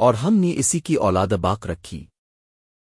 اور ہم نے اسی کی اولاد باق رکھی۔